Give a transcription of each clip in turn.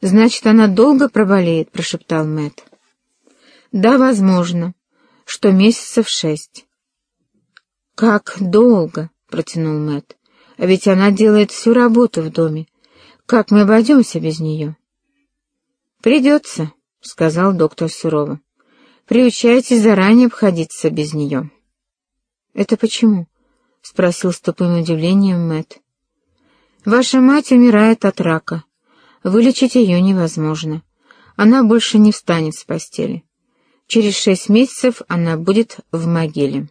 «Значит, она долго проболеет», — прошептал Мэт. «Да, возможно, что месяцев шесть». «Как долго?» — протянул Мэт. «А ведь она делает всю работу в доме. Как мы обойдемся без нее?» «Придется», — сказал доктор сурово. «Приучайтесь заранее обходиться без нее». «Это почему?» — спросил с тупым удивлением Мэт. «Ваша мать умирает от рака. Вылечить ее невозможно. Она больше не встанет с постели. Через шесть месяцев она будет в могиле».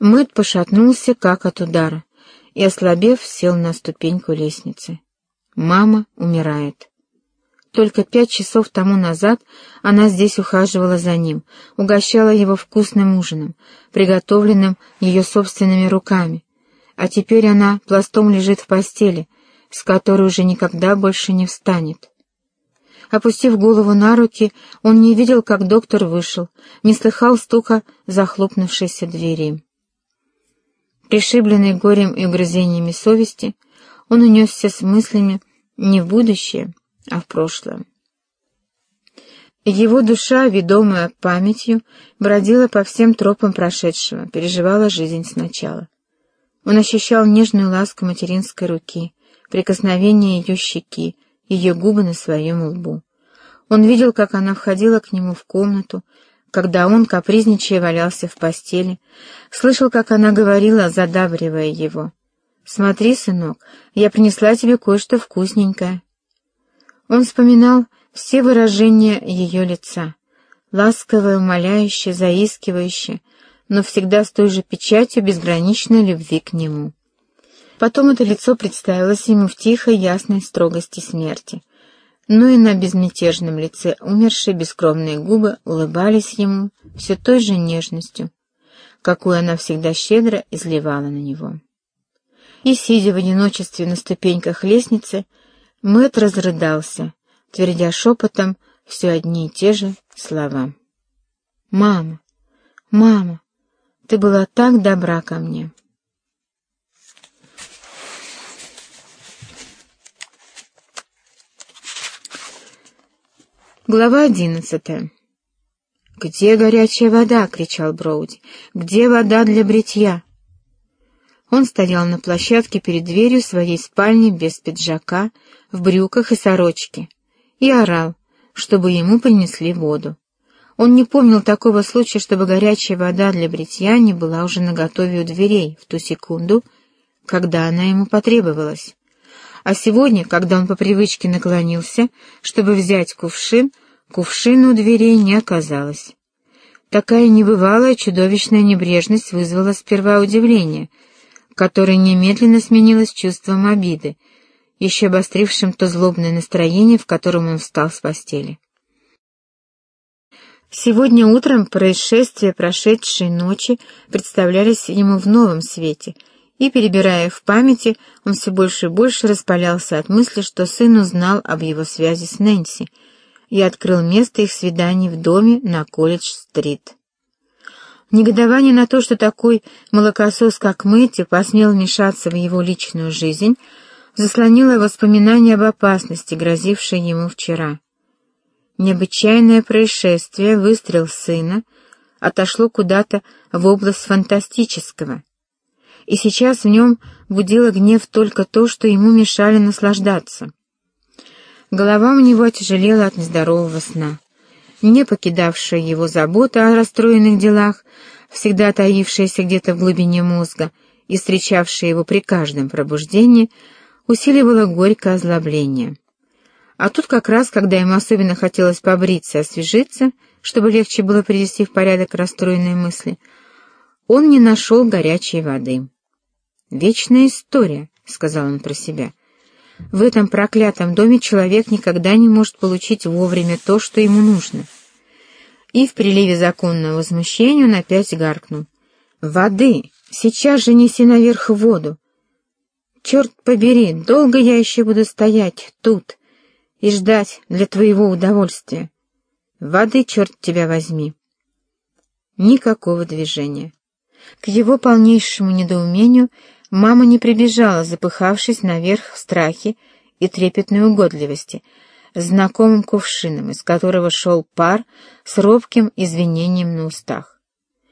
Мэт пошатнулся, как от удара, и, ослабев, сел на ступеньку лестницы. Мама умирает. Только пять часов тому назад она здесь ухаживала за ним, угощала его вкусным ужином, приготовленным ее собственными руками. А теперь она пластом лежит в постели, с которой уже никогда больше не встанет. Опустив голову на руки, он не видел, как доктор вышел, не слыхал стука захлопнувшейся двери. Пришибленный горем и угрызениями совести, он унесся с мыслями не в будущее, а в прошлое. Его душа, ведомая памятью, бродила по всем тропам прошедшего, переживала жизнь сначала. Он ощущал нежную ласку материнской руки, прикосновение ее щеки, ее губы на своем лбу. Он видел, как она входила к нему в комнату, когда он, капризничая, валялся в постели, слышал, как она говорила, задабривая его. «Смотри, сынок, я принесла тебе кое-что вкусненькое». Он вспоминал все выражения ее лица, ласковое, умоляющее, заискивающее, но всегда с той же печатью безграничной любви к нему. Потом это лицо представилось ему в тихой, ясной строгости смерти. Но и на безмятежном лице умершие бескровные губы улыбались ему все той же нежностью, какую она всегда щедро изливала на него. И, сидя в одиночестве на ступеньках лестницы, Мэт разрыдался, твердя шепотом все одни и те же слова. «Мама, мама, ты была так добра ко мне». Глава одиннадцатая. «Где горячая вода?» — кричал Броуди. «Где вода для бритья?» Он стоял на площадке перед дверью своей спальни без пиджака, в брюках и сорочке, и орал, чтобы ему принесли воду. Он не помнил такого случая, чтобы горячая вода для бритья не была уже наготове у дверей в ту секунду, когда она ему потребовалась. А сегодня, когда он по привычке наклонился, чтобы взять кувшин, кувшина у дверей не оказалось. Такая небывалая чудовищная небрежность вызвала сперва удивление — которое немедленно сменилось чувством обиды, еще обострившим то злобное настроение, в котором он встал с постели. Сегодня утром происшествия прошедшей ночи представлялись ему в новом свете, и, перебирая в памяти, он все больше и больше распалялся от мысли, что сын узнал об его связи с Нэнси и открыл место их свиданий в доме на Колледж-стрит. Негодование на то, что такой молокосос, как Мэтти, посмел вмешаться в его личную жизнь, заслонило воспоминания об опасности, грозившей ему вчера. Необычайное происшествие, выстрел сына, отошло куда-то в область фантастического. И сейчас в нем будило гнев только то, что ему мешали наслаждаться. Голова у него отяжелела от нездорового сна не покидавшая его забота о расстроенных делах, всегда таившаяся где-то в глубине мозга и встречавшая его при каждом пробуждении, усиливала горькое озлобление. А тут как раз, когда ему особенно хотелось побриться и освежиться, чтобы легче было привести в порядок расстроенные мысли, он не нашел горячей воды. «Вечная история», — сказал он про себя. «В этом проклятом доме человек никогда не может получить вовремя то, что ему нужно» и в приливе законного возмущения он опять гаркнул. «Воды! Сейчас же неси наверх воду! Черт побери, долго я еще буду стоять тут и ждать для твоего удовольствия! Воды, черт тебя возьми!» Никакого движения. К его полнейшему недоумению мама не прибежала, запыхавшись наверх в страхе, и трепетной угодливости, знакомым кувшином, из которого шел пар с робким извинением на устах.